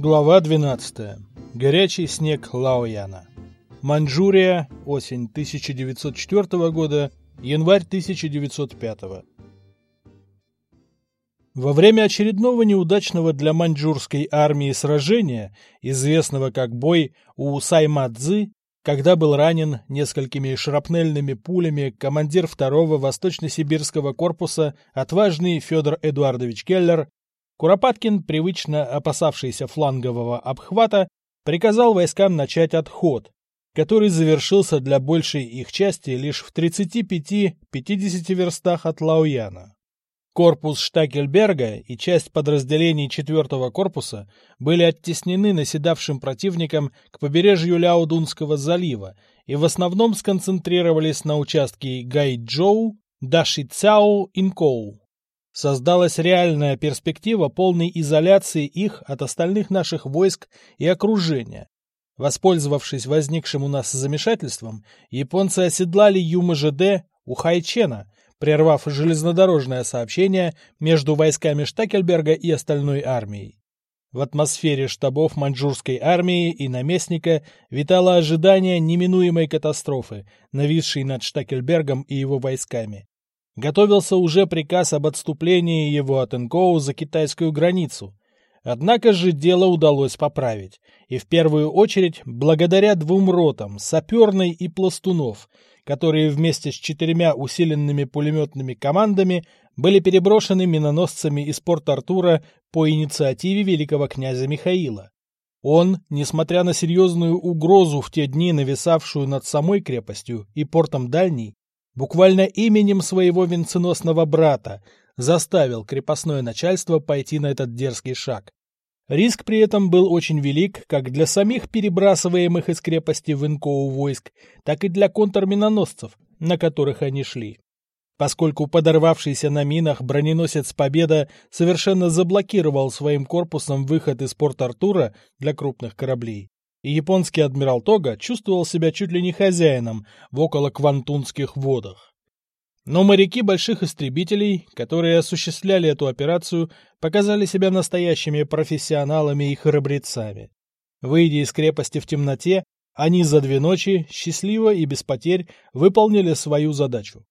Глава 12. Горячий снег Лаояна. Маньчжурия, осень 1904 года, январь 1905. Во время очередного неудачного для маньчжурской армии сражения, известного как бой у Саймадзы, когда был ранен несколькими шрапнельными пулями командир второго Восточно-Сибирского корпуса отважный Федор Эдуардович Келлер, Куропаткин, привычно опасавшийся флангового обхвата, приказал войскам начать отход, который завершился для большей их части лишь в 35-50 верстах от Лауяна. Корпус Штакельберга и часть подразделений 4-го корпуса были оттеснены наседавшим противником к побережью Ляодунского залива и в основном сконцентрировались на участке Гайчжоу, Дашицяо, Инкоу. Создалась реальная перспектива полной изоляции их от остальных наших войск и окружения. Воспользовавшись возникшим у нас замешательством, японцы оседлали Юма-ЖД у Хайчена, прервав железнодорожное сообщение между войсками Штакельберга и остальной армией. В атмосфере штабов маньчжурской армии и наместника витало ожидание неминуемой катастрофы, нависшей над Штакельбергом и его войсками. Готовился уже приказ об отступлении его от Инкоу за китайскую границу. Однако же дело удалось поправить, и в первую очередь благодаря двум ротам, саперной и пластунов, которые вместе с четырьмя усиленными пулеметными командами были переброшены миноносцами из Порт-Артура по инициативе великого князя Михаила. Он, несмотря на серьезную угрозу в те дни нависавшую над самой крепостью и портом Дальний, буквально именем своего венценосного брата, заставил крепостное начальство пойти на этот дерзкий шаг. Риск при этом был очень велик как для самих перебрасываемых из крепости в Инкоу войск, так и для контрминоносцев, на которых они шли. Поскольку подорвавшийся на минах броненосец «Победа» совершенно заблокировал своим корпусом выход из порт Артура для крупных кораблей, и японский адмирал Тога чувствовал себя чуть ли не хозяином в около Квантунских водах. Но моряки больших истребителей, которые осуществляли эту операцию, показали себя настоящими профессионалами и храбрецами. Выйдя из крепости в темноте, они за две ночи, счастливо и без потерь, выполнили свою задачу.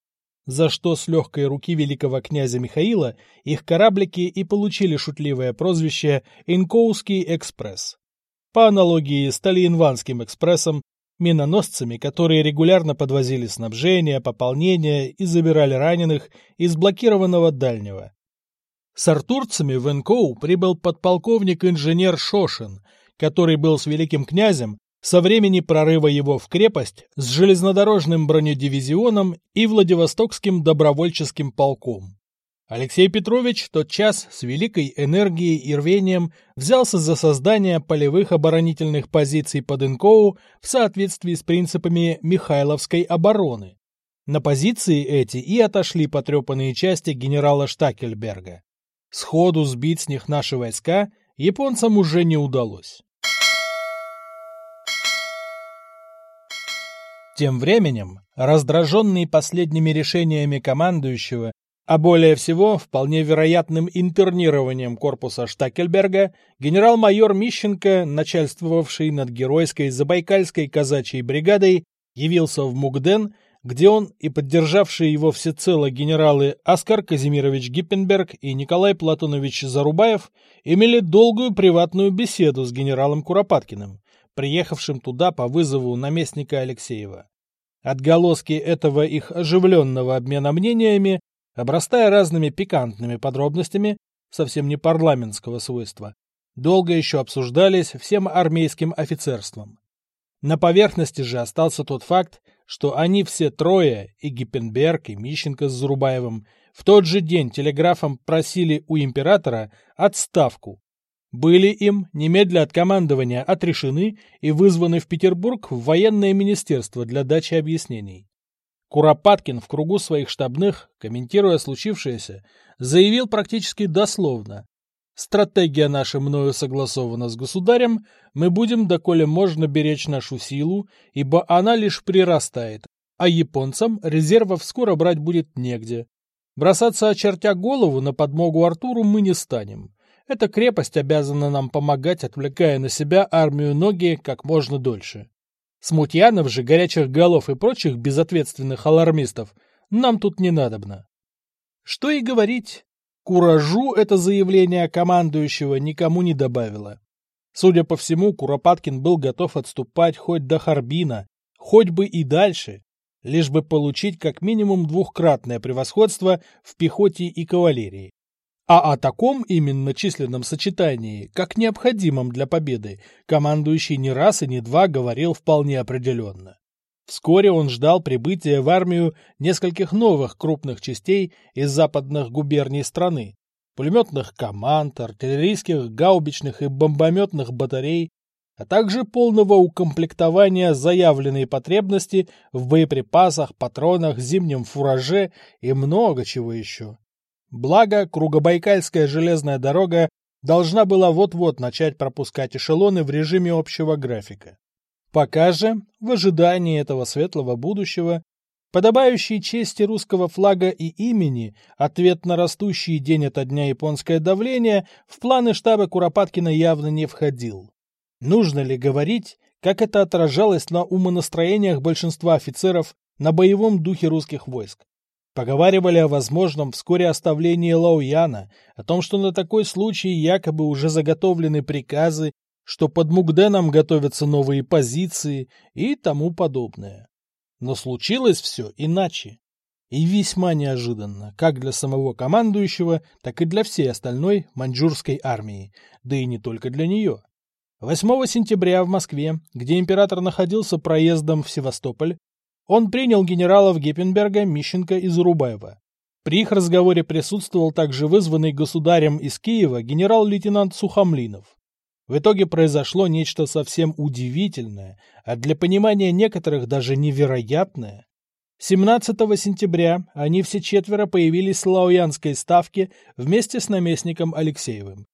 За что с легкой руки великого князя Михаила их кораблики и получили шутливое прозвище «Инкоуский экспресс» по аналогии с Талиенванским экспрессом, миноносцами, которые регулярно подвозили снабжение, пополнение и забирали раненых из блокированного дальнего. С артурцами в Энкоу прибыл подполковник-инженер Шошин, который был с великим князем со времени прорыва его в крепость с железнодорожным бронедивизионом и Владивостокским добровольческим полком. Алексей Петрович тотчас с великой энергией и рвением взялся за создание полевых оборонительных позиций под Инкоу в соответствии с принципами Михайловской обороны. На позиции эти и отошли потрепанные части генерала Штакельберга. Сходу сбить с них наши войска японцам уже не удалось. Тем временем, раздраженный последними решениями командующего а более всего, вполне вероятным интернированием корпуса Штакельберга, генерал-майор Мищенко, начальствовавший над геройской Забайкальской казачьей бригадой, явился в Мугден, где он и поддержавшие его всецело генералы Оскар Казимирович Гиппенберг и Николай Платонович Зарубаев имели долгую приватную беседу с генералом Куропаткиным, приехавшим туда по вызову наместника Алексеева. Отголоски этого их оживленного обмена мнениями обрастая разными пикантными подробностями, совсем не парламентского свойства, долго еще обсуждались всем армейским офицерством. На поверхности же остался тот факт, что они все трое, и Гиппенберг, и Мищенко с Зарубаевым, в тот же день телеграфом просили у императора отставку. Были им немедля от командования отрешены и вызваны в Петербург в военное министерство для дачи объяснений. Куропаткин в кругу своих штабных, комментируя случившееся, заявил практически дословно. Стратегия наша мною согласована с государем, мы будем, доколе можно, беречь нашу силу, ибо она лишь прирастает, а японцам резервов скоро брать будет негде. Бросаться очертя голову на подмогу Артуру мы не станем. Эта крепость обязана нам помогать, отвлекая на себя армию ноги как можно дольше. Смутьянов же, горячих голов и прочих безответственных алармистов нам тут не надобно. Что и говорить, куражу это заявление командующего никому не добавило. Судя по всему, Куропаткин был готов отступать хоть до Харбина, хоть бы и дальше, лишь бы получить как минимум двухкратное превосходство в пехоте и кавалерии. А о таком именно численном сочетании, как необходимом для победы, командующий не раз и не два говорил вполне определенно. Вскоре он ждал прибытия в армию нескольких новых крупных частей из западных губерний страны, пулеметных команд, артиллерийских, гаубичных и бомбометных батарей, а также полного укомплектования заявленной потребности в боеприпасах, патронах, зимнем фураже и много чего еще. Благо, Кругобайкальская железная дорога должна была вот-вот начать пропускать эшелоны в режиме общего графика. Пока же, в ожидании этого светлого будущего, подобающий чести русского флага и имени, ответ на растущий день ото дня японское давление, в планы штаба Куропаткина явно не входил. Нужно ли говорить, как это отражалось на умонастроениях большинства офицеров на боевом духе русских войск? Поговаривали о возможном вскоре оставлении Лауяна, о том, что на такой случай якобы уже заготовлены приказы, что под Мугденом готовятся новые позиции и тому подобное. Но случилось все иначе. И весьма неожиданно, как для самого командующего, так и для всей остальной маньчжурской армии, да и не только для нее. 8 сентября в Москве, где император находился проездом в Севастополь, он принял генералов Геппенберга, Мищенко и Зарубаева. При их разговоре присутствовал также вызванный государем из Киева генерал-лейтенант Сухомлинов. В итоге произошло нечто совсем удивительное, а для понимания некоторых даже невероятное. 17 сентября они все четверо появились в Славянской ставке вместе с наместником Алексеевым.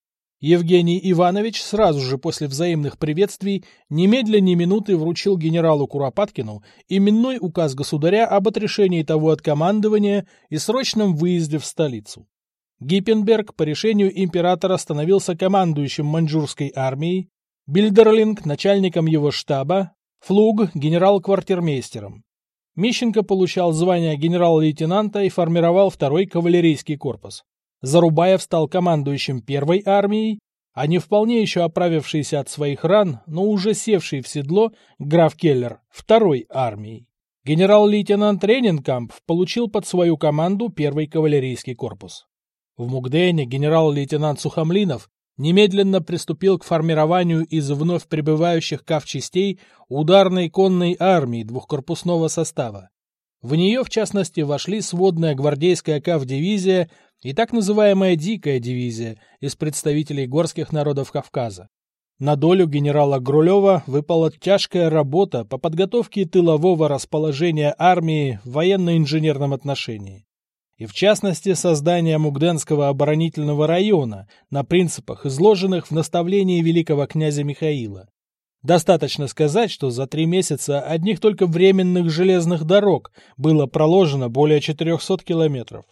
Евгений Иванович сразу же после взаимных приветствий немедля ни минуты вручил генералу Куропаткину именной указ государя об отрешении того от командования и срочном выезде в столицу. Гиппенберг по решению императора становился командующим маньчжурской армией, Бильдерлинг – начальником его штаба, Флуг – генерал-квартирмейстером. Мищенко получал звание генерал-лейтенанта и формировал второй кавалерийский корпус. Зарубаев стал командующим первой армией, а не вполне еще оправившийся от своих ран, но уже севший в седло граф Келлер второй армией. Генерал-лейтенант Ренинкамп получил под свою команду первый кавалерийский корпус. В Мугдене генерал-лейтенант Сухомлинов немедленно приступил к формированию из вновь прибывающих кавчастей ударной конной армии двухкорпусного состава. В нее, в частности, вошли сводная гвардейская кавдивизия и так называемая «дикая дивизия» из представителей горских народов Кавказа. На долю генерала Грулева выпала тяжкая работа по подготовке тылового расположения армии в военно-инженерном отношении. И в частности создание Мугденского оборонительного района на принципах, изложенных в наставлении великого князя Михаила. Достаточно сказать, что за три месяца одних только временных железных дорог было проложено более 400 километров.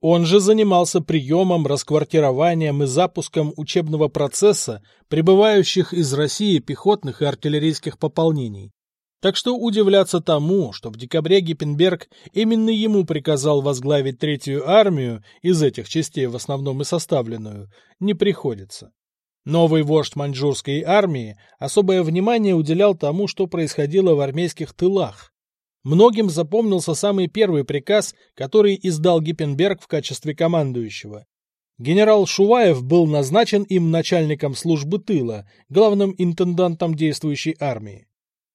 Он же занимался приемом, расквартированием и запуском учебного процесса прибывающих из России пехотных и артиллерийских пополнений. Так что удивляться тому, что в декабре Гиппенберг именно ему приказал возглавить третью армию, из этих частей в основном и составленную, не приходится. Новый вождь маньчжурской армии особое внимание уделял тому, что происходило в армейских тылах. Многим запомнился самый первый приказ, который издал Гиппенберг в качестве командующего. Генерал Шуваев был назначен им начальником службы тыла, главным интендантом действующей армии.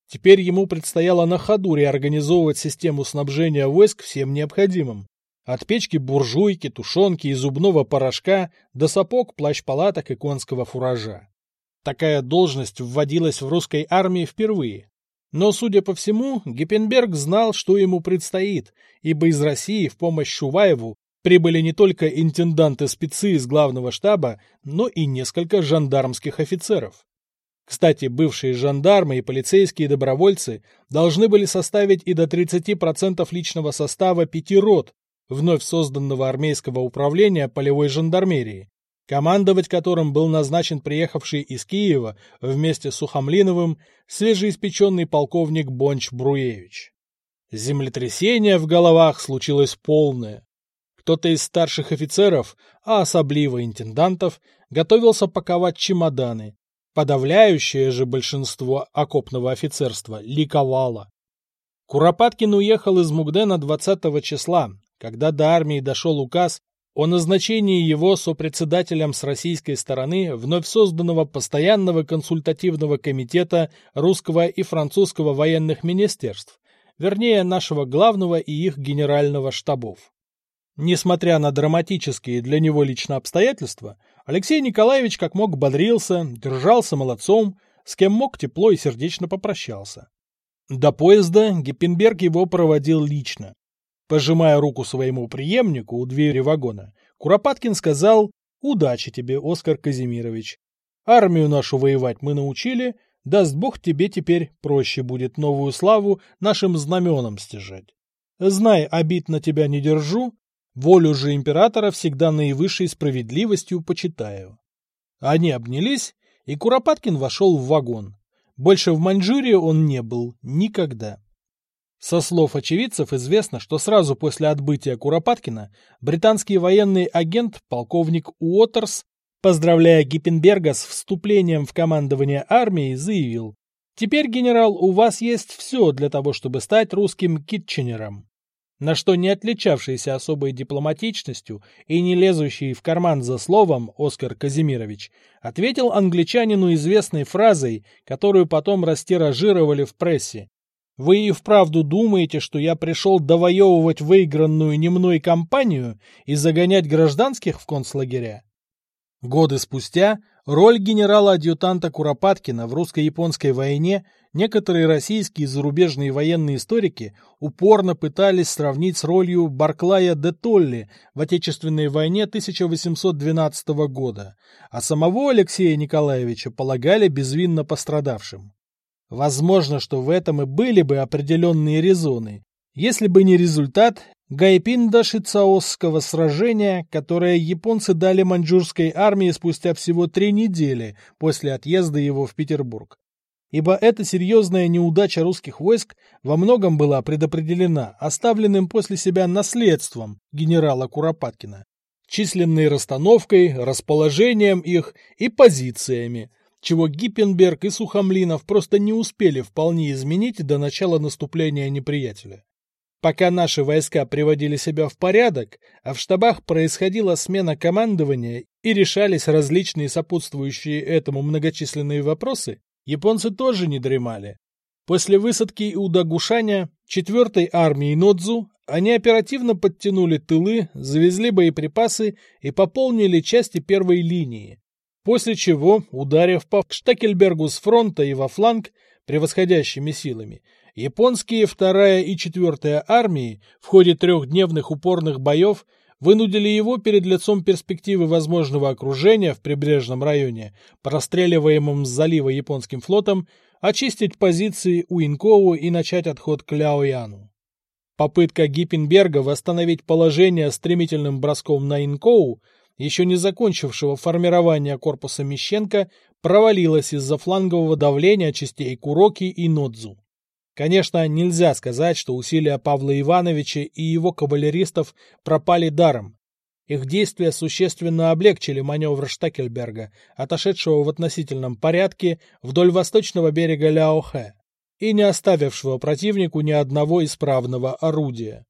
Теперь ему предстояло на ходу реорганизовывать систему снабжения войск всем необходимым. От печки буржуйки, тушенки и зубного порошка до сапог, плащ-палаток и конского фуража. Такая должность вводилась в русской армии впервые. Но, судя по всему, Гиппенберг знал, что ему предстоит, ибо из России в помощь Шуваеву прибыли не только интенданты-спецы из главного штаба, но и несколько жандармских офицеров. Кстати, бывшие жандармы и полицейские добровольцы должны были составить и до 30% личного состава пяти рот, вновь созданного армейского управления полевой жандармерии, командовать которым был назначен приехавший из Киева вместе с Сухомлиновым свежеиспеченный полковник Бонч Бруевич. Землетрясение в головах случилось полное. Кто-то из старших офицеров, а особливо интендантов, готовился паковать чемоданы. Подавляющее же большинство окопного офицерства ликовало. Куропаткин уехал из Мугдена 20 числа, когда до армии дошел указ о назначении его сопредседателем с российской стороны вновь созданного постоянного консультативного комитета русского и французского военных министерств, вернее нашего главного и их генерального штабов. Несмотря на драматические для него лично обстоятельства, Алексей Николаевич как мог бодрился, держался молодцом, с кем мог тепло и сердечно попрощался. До поезда Гиппенберг его проводил лично. Пожимая руку своему преемнику у двери вагона, Куропаткин сказал «Удачи тебе, Оскар Казимирович. Армию нашу воевать мы научили, даст Бог тебе теперь проще будет новую славу нашим знаменам стяжать. Знай, обид на тебя не держу, Волю же императора всегда наивысшей справедливостью почитаю. Они обнялись, и Куропаткин вошел в вагон. Больше в Маньчжурии он не был никогда. Со слов очевидцев известно, что сразу после отбытия Куропаткина британский военный агент полковник Уотерс, поздравляя Гиппенберга с вступлением в командование армией, заявил «Теперь, генерал, у вас есть все для того, чтобы стать русским Китченером» на что не отличавшийся особой дипломатичностью и не лезущий в карман за словом Оскар Казимирович ответил англичанину известной фразой, которую потом растиражировали в прессе. «Вы и вправду думаете, что я пришел довоевывать выигранную немной кампанию и загонять гражданских в концлагеря?» Годы спустя роль генерала-адъютанта Куропаткина в русско-японской войне некоторые российские и зарубежные военные историки упорно пытались сравнить с ролью Барклая де Толли в Отечественной войне 1812 года, а самого Алексея Николаевича полагали безвинно пострадавшим. Возможно, что в этом и были бы определенные резоны, если бы не результат Гайпинда-Шицаосского сражения, которое японцы дали маньчжурской армии спустя всего три недели после отъезда его в Петербург. Ибо эта серьезная неудача русских войск во многом была предопределена оставленным после себя наследством генерала Куропаткина, численной расстановкой, расположением их и позициями, чего Гиппенберг и Сухомлинов просто не успели вполне изменить до начала наступления неприятеля. Пока наши войска приводили себя в порядок, а в штабах происходила смена командования и решались различные сопутствующие этому многочисленные вопросы, японцы тоже не дремали. После высадки у Дагушаня 4-й армии Нодзу они оперативно подтянули тылы, завезли боеприпасы и пополнили части первой линии. После чего, ударив по Штекельбергу с фронта и во фланг превосходящими силами, Японские вторая и четвертая армии в ходе трехдневных упорных боев вынудили его перед лицом перспективы возможного окружения в прибрежном районе, простреливаемом с залива японским флотом, очистить позиции у Инкоу и начать отход к Ляояну. Попытка Гиппенберга восстановить положение стремительным броском на Инкоу, еще не закончившего формирование корпуса Мещенко, провалилась из-за флангового давления частей Куроки и Нодзу. Конечно, нельзя сказать, что усилия Павла Ивановича и его кавалеристов пропали даром. Их действия существенно облегчили маневр Штекельберга, отошедшего в относительном порядке вдоль восточного берега Ляохэ и не оставившего противнику ни одного исправного орудия.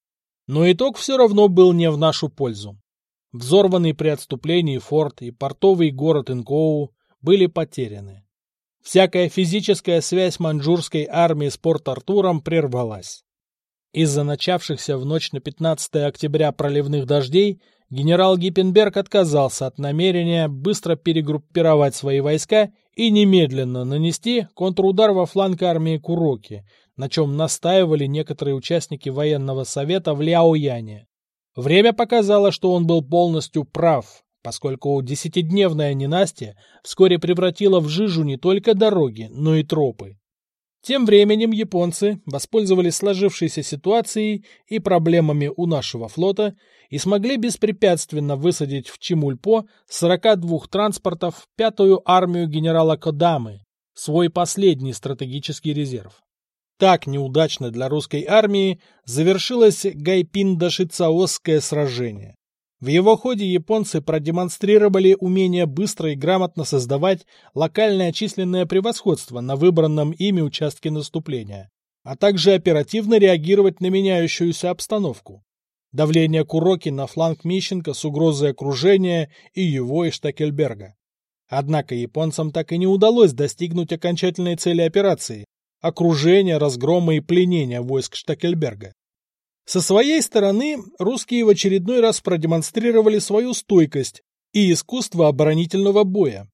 Но итог все равно был не в нашу пользу. Взорванный при отступлении форт и портовый город Инкоу были потеряны. Всякая физическая связь маньчжурской армии с Порт-Артуром прервалась. Из-за начавшихся в ночь на 15 октября проливных дождей генерал Гиппенберг отказался от намерения быстро перегруппировать свои войска и немедленно нанести контрудар во фланг армии Куроки, на чем настаивали некоторые участники военного совета в Ляояне. Время показало, что он был полностью прав, поскольку десятидневная ненастье вскоре превратила в жижу не только дороги, но и тропы. Тем временем японцы воспользовались сложившейся ситуацией и проблемами у нашего флота и смогли беспрепятственно высадить в Чемульпо 42 транспортов пятую армию генерала Кодамы, свой последний стратегический резерв. Так неудачно для русской армии завершилось Гайпин-Дашицаосское сражение. В его ходе японцы продемонстрировали умение быстро и грамотно создавать локальное численное превосходство на выбранном ими участке наступления, а также оперативно реагировать на меняющуюся обстановку. Давление Куроки на фланг Мищенко с угрозой окружения и его, и Штакельберга. Однако японцам так и не удалось достигнуть окончательной цели операции – окружения, разгрома и пленения войск Штакельберга. Со своей стороны русские в очередной раз продемонстрировали свою стойкость и искусство оборонительного боя.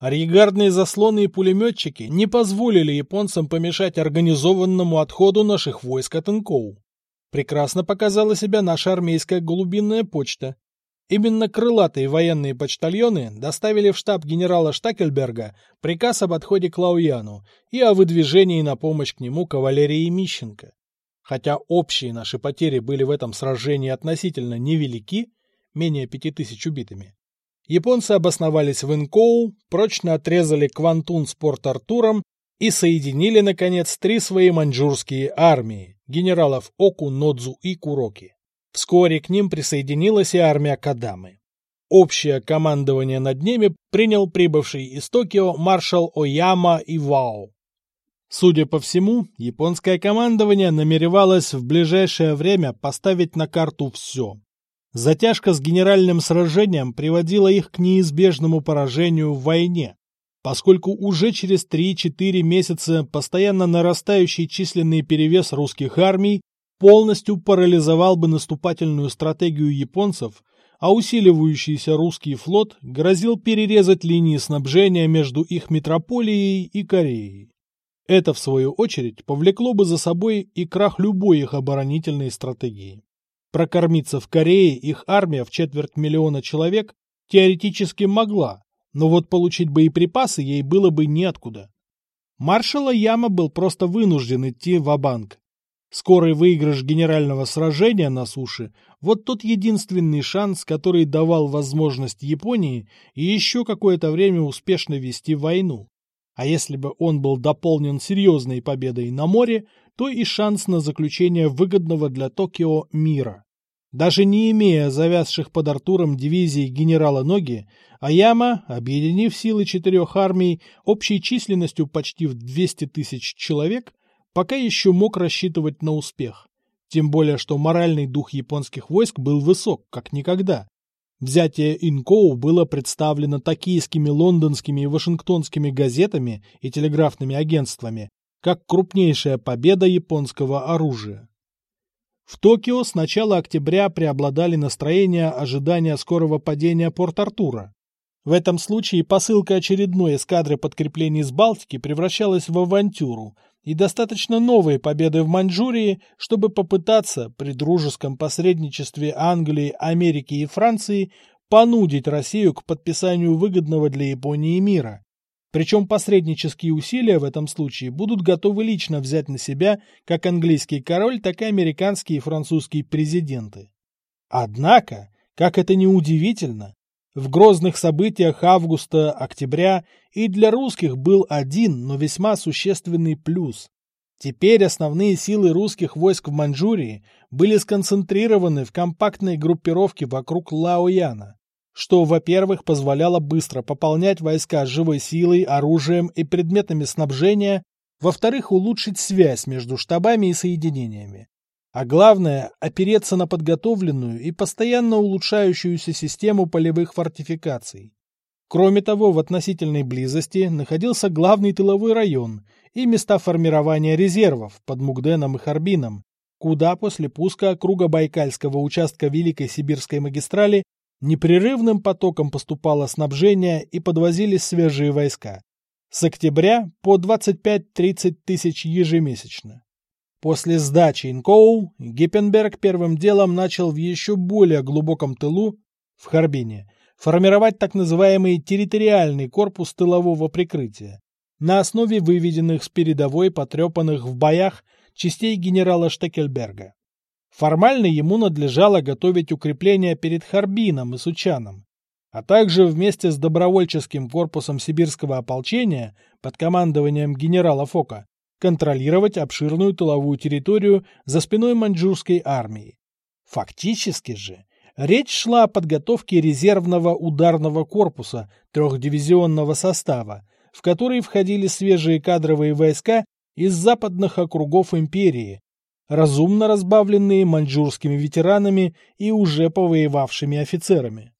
Арьегардные заслоны и пулеметчики не позволили японцам помешать организованному отходу наших войск от Инкоу. Прекрасно показала себя наша армейская голубинная почта. Именно крылатые военные почтальоны доставили в штаб генерала Штакельберга приказ об отходе к Лауяну и о выдвижении на помощь к нему кавалерии Мищенко. Хотя общие наши потери были в этом сражении относительно невелики, менее пяти тысяч убитыми, японцы обосновались в Инкоу, прочно отрезали Квантун с Порт-Артуром и соединили, наконец, три свои маньчжурские армии – генералов Оку, Нодзу и Куроки. Вскоре к ним присоединилась и армия Кадамы. Общее командование над ними принял прибывший из Токио маршал Ояма Ивао. Судя по всему, японское командование намеревалось в ближайшее время поставить на карту все. Затяжка с генеральным сражением приводила их к неизбежному поражению в войне, поскольку уже через 3-4 месяца постоянно нарастающий численный перевес русских армий полностью парализовал бы наступательную стратегию японцев, а усиливающийся русский флот грозил перерезать линии снабжения между их метрополией и Кореей. Это, в свою очередь, повлекло бы за собой и крах любой их оборонительной стратегии. Прокормиться в Корее их армия в четверть миллиона человек теоретически могла, но вот получить боеприпасы ей было бы неоткуда. Маршала Яма был просто вынужден идти в банк Скорый выигрыш генерального сражения на суше – вот тот единственный шанс, который давал возможность Японии и еще какое-то время успешно вести войну. А если бы он был дополнен серьезной победой на море, то и шанс на заключение выгодного для Токио мира. Даже не имея завязших под Артуром дивизий генерала Ноги, Аяма, объединив силы четырех армий общей численностью почти в 200 тысяч человек, пока еще мог рассчитывать на успех. Тем более, что моральный дух японских войск был высок, как никогда. Взятие Инкоу было представлено токийскими, лондонскими и вашингтонскими газетами и телеграфными агентствами как крупнейшая победа японского оружия. В Токио с начала октября преобладали настроения ожидания скорого падения Порт-Артура. В этом случае посылка очередной эскадры подкреплений с Балтики превращалась в авантюру, и достаточно новой победы в Маньчжурии, чтобы попытаться при дружеском посредничестве Англии, Америки и Франции понудить Россию к подписанию выгодного для Японии мира. Причем посреднические усилия в этом случае будут готовы лично взять на себя как английский король, так и американские и французские президенты. Однако, как это ни удивительно, в грозных событиях августа-октября и для русских был один, но весьма существенный плюс. Теперь основные силы русских войск в Маньчжурии были сконцентрированы в компактной группировке вокруг Лаояна, что, во-первых, позволяло быстро пополнять войска живой силой, оружием и предметами снабжения, во-вторых, улучшить связь между штабами и соединениями, а главное – опереться на подготовленную и постоянно улучшающуюся систему полевых фортификаций. Кроме того, в относительной близости находился главный тыловой район и места формирования резервов под Мугденом и Харбином, куда после пуска круга Байкальского участка Великой Сибирской магистрали непрерывным потоком поступало снабжение и подвозились свежие войска. С октября по 25-30 тысяч ежемесячно. После сдачи Инкоу Гиппенберг первым делом начал в еще более глубоком тылу, в Харбине, формировать так называемый территориальный корпус тылового прикрытия. на основе выведенных с передовой потрепанных в боях частей генерала Штекельберга. Формально ему надлежало готовить укрепления перед Харбином и Сучаном, а также вместе с добровольческим корпусом сибирского ополчения под командованием генерала Фока контролировать обширную тыловую территорию за спиной маньчжурской армии. Фактически же, речь шла о подготовке резервного ударного корпуса трехдивизионного состава, в который входили свежие кадровые войска из западных округов империи, разумно разбавленные маньчжурскими ветеранами и уже повоевавшими офицерами.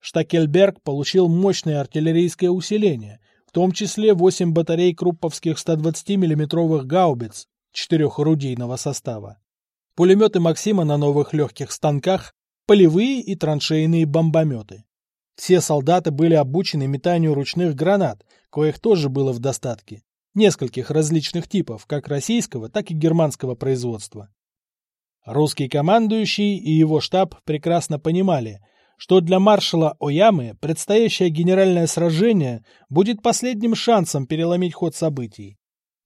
Штакельберг получил мощное артиллерийское усиление, том числе 8 батарей крупповских 120 миллиметровых гаубиц четырехорудийного состава. Пулеметы Максима на новых легких станках, полевые и траншейные бомбометы. Все солдаты были обучены метанию ручных гранат, коих тоже было в достатке. Нескольких различных типов, как российского, так и германского производства. Русский командующий и его штаб прекрасно понимали, что для маршала Оямы предстоящее генеральное сражение будет последним шансом переломить ход событий.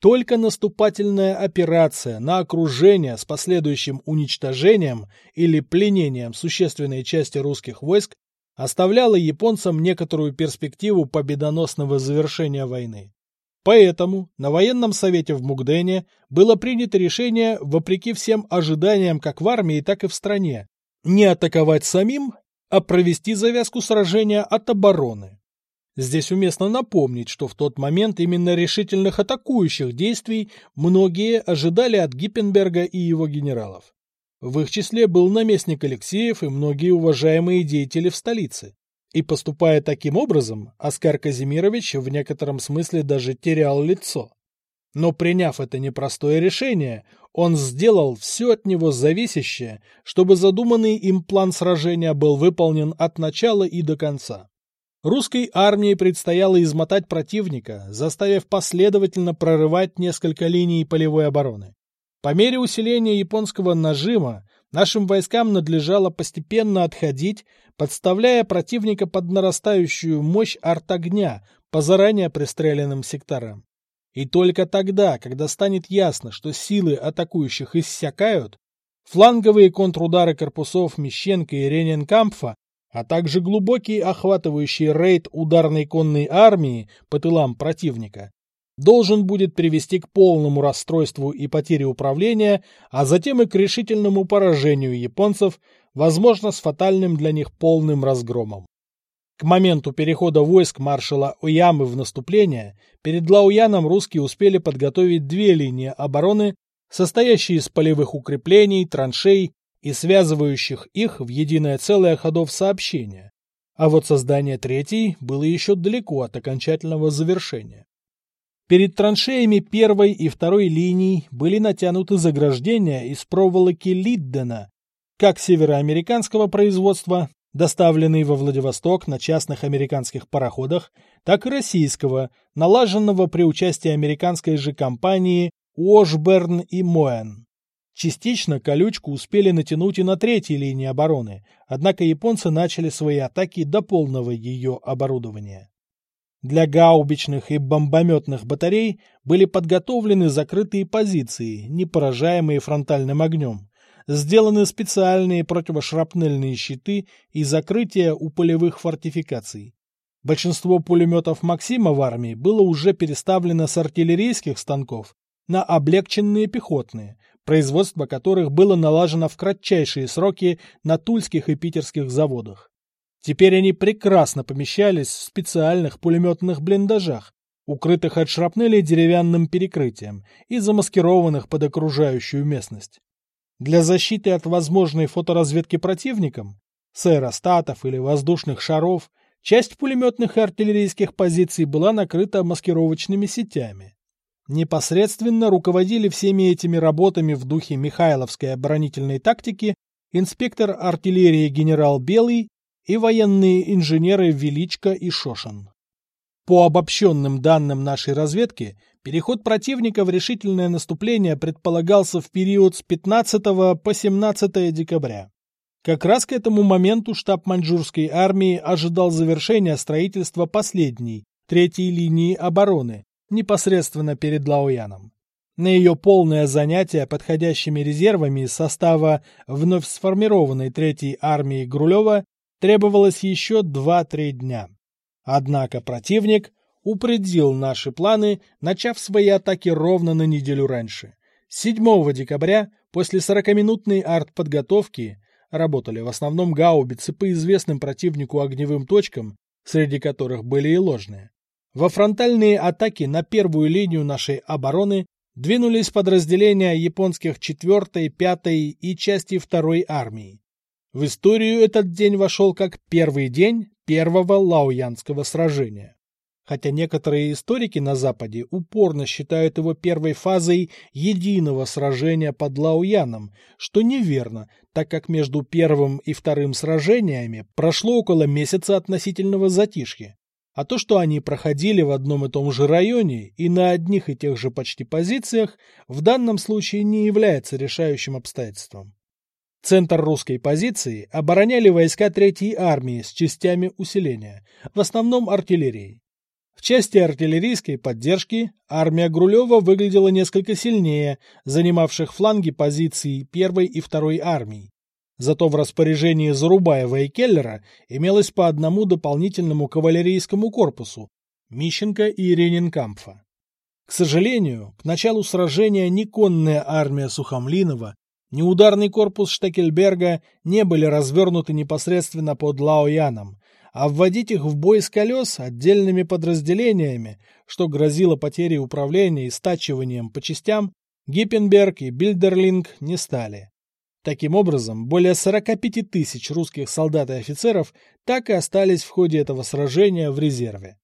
Только наступательная операция на окружение с последующим уничтожением или пленением существенной части русских войск оставляла японцам некоторую перспективу победоносного завершения войны. Поэтому на военном совете в Мугдене было принято решение, вопреки всем ожиданиям как в армии, так и в стране, не атаковать самим, а провести завязку сражения от обороны. Здесь уместно напомнить, что в тот момент именно решительных атакующих действий многие ожидали от Гиппенберга и его генералов. В их числе был наместник Алексеев и многие уважаемые деятели в столице. И поступая таким образом, Оскар Казимирович в некотором смысле даже терял лицо. Но приняв это непростое решение, он сделал все от него зависящее, чтобы задуманный им план сражения был выполнен от начала и до конца. Русской армии предстояло измотать противника, заставив последовательно прорывать несколько линий полевой обороны. По мере усиления японского нажима нашим войскам надлежало постепенно отходить, подставляя противника под нарастающую мощь артогня по заранее пристреленным секторам. И только тогда, когда станет ясно, что силы атакующих иссякают, фланговые контрудары корпусов Мещенко и Рененкампфа, а также глубокий охватывающий рейд ударной конной армии по тылам противника, должен будет привести к полному расстройству и потере управления, а затем и к решительному поражению японцев, возможно, с фатальным для них полным разгромом. К моменту перехода войск маршала Уямы в наступление, перед Лауяном русские успели подготовить две линии обороны, состоящие из полевых укреплений, траншей и связывающих их в единое целое ходов сообщения. А вот создание третьей было еще далеко от окончательного завершения. Перед траншеями первой и второй линий были натянуты заграждения из проволоки Лиддена, как североамериканского производства, доставленный во Владивосток на частных американских пароходах, так и российского, налаженного при участии американской же компании Уошберн и Моэн. Частично колючку успели натянуть и на третьей линии обороны, однако японцы начали свои атаки до полного ее оборудования. Для гаубичных и бомбометных батарей были подготовлены закрытые позиции, не поражаемые фронтальным огнем сделаны специальные противошрапнельные щиты и закрытия у полевых фортификаций. Большинство пулеметов «Максима» в армии было уже переставлено с артиллерийских станков на облегченные пехотные, производство которых было налажено в кратчайшие сроки на тульских и питерских заводах. Теперь они прекрасно помещались в специальных пулеметных блиндажах, укрытых от шрапнели деревянным перекрытием и замаскированных под окружающую местность. Для защиты от возможной фоторазведки противником, с аэростатов или воздушных шаров, часть пулеметных и артиллерийских позиций была накрыта маскировочными сетями. Непосредственно руководили всеми этими работами в духе Михайловской оборонительной тактики инспектор артиллерии генерал Белый и военные инженеры Величко и Шошин. По обобщенным данным нашей разведки, переход противника в решительное наступление предполагался в период с 15 по 17 декабря. Как раз к этому моменту штаб маньчжурской армии ожидал завершения строительства последней, третьей линии обороны, непосредственно перед Лаояном. На ее полное занятие подходящими резервами из состава вновь сформированной Третьей армии Грулева требовалось еще 2-3 дня. Однако противник упредил наши планы, начав свои атаки ровно на неделю раньше. 7 декабря, после 40-минутной артподготовки, работали в основном гаубицы по известным противнику огневым точкам, среди которых были и ложные. Во фронтальные атаки на первую линию нашей обороны двинулись подразделения японских 4-й, 5-й и части 2-й армии. В историю этот день вошел как первый день первого Лаоянского сражения хотя некоторые историки на Западе упорно считают его первой фазой единого сражения под Лаояном, что неверно, так как между первым и вторым сражениями прошло около месяца относительного затишья. А то, что они проходили в одном и том же районе и на одних и тех же почти позициях, в данном случае не является решающим обстоятельством. Центр русской позиции обороняли войска Третьей армии с частями усиления, в основном артиллерией. В части артиллерийской поддержки армия Грулева выглядела несколько сильнее занимавших фланги позиций первой и второй армий. Зато в распоряжении Зарубаева и Келлера имелось по одному дополнительному кавалерийскому корпусу Мищенко и Ренинкампфа. К сожалению, к началу сражения ни конная армия Сухомлинова, ни ударный корпус Штекельберга не были развернуты непосредственно под Лаояном, а вводить их в бой с колес отдельными подразделениями, что грозило потерей управления и стачиванием по частям, Гиппенберг и Бильдерлинг не стали. Таким образом, более 45 тысяч русских солдат и офицеров так и остались в ходе этого сражения в резерве.